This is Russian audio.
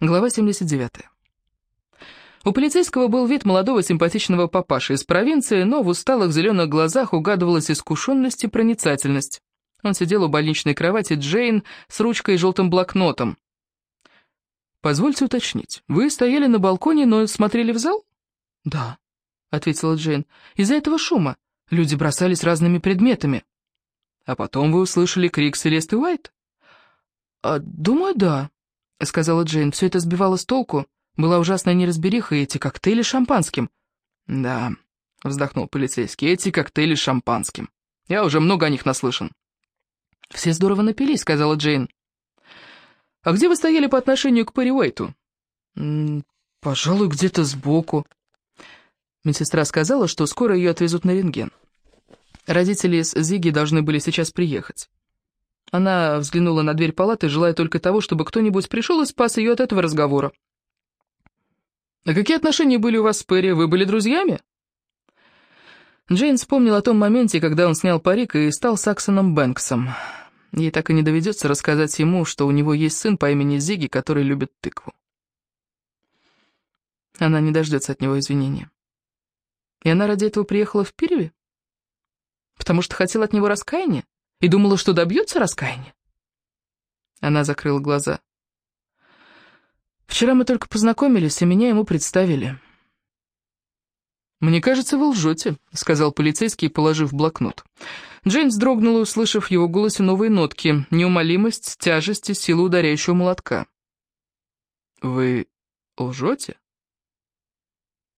Глава 79. У полицейского был вид молодого симпатичного папаши из провинции, но в усталых зеленых глазах угадывалась искушенность и проницательность. Он сидел у больничной кровати Джейн с ручкой и желтым блокнотом. «Позвольте уточнить, вы стояли на балконе, но смотрели в зал?» «Да», — ответила Джейн, — «из-за этого шума. Люди бросались разными предметами». «А потом вы услышали крик Селесты Уайт?» «А, «Думаю, да», — сказала Джейн. «Все это сбивало с толку. Была ужасная неразбериха, и эти коктейли с шампанским». «Да», — вздохнул полицейский, — «эти коктейли с шампанским. Я уже много о них наслышан». «Все здорово напились», — сказала Джейн. «А где вы стояли по отношению к Перри Уэйту?» «Пожалуй, где-то сбоку». Медсестра сказала, что скоро ее отвезут на рентген. Родители с Зиги должны были сейчас приехать. Она взглянула на дверь палаты, желая только того, чтобы кто-нибудь пришел и спас ее от этого разговора. «А какие отношения были у вас с Перри? Вы были друзьями?» Джейн вспомнил о том моменте, когда он снял парик и стал Саксоном Бэнксом. Ей так и не доведется рассказать ему, что у него есть сын по имени Зиги, который любит тыкву. Она не дождется от него извинения. И она ради этого приехала в Пиреве? Потому что хотела от него раскаяния? И думала, что добьется раскаяния. Она закрыла глаза. Вчера мы только познакомились, и меня ему представили. «Мне кажется, вы лжете», — сказал полицейский, положив блокнот. Джейн вздрогнула, услышав в его голосе новые нотки, неумолимость, тяжесть и силу ударяющего молотка. «Вы лжете?»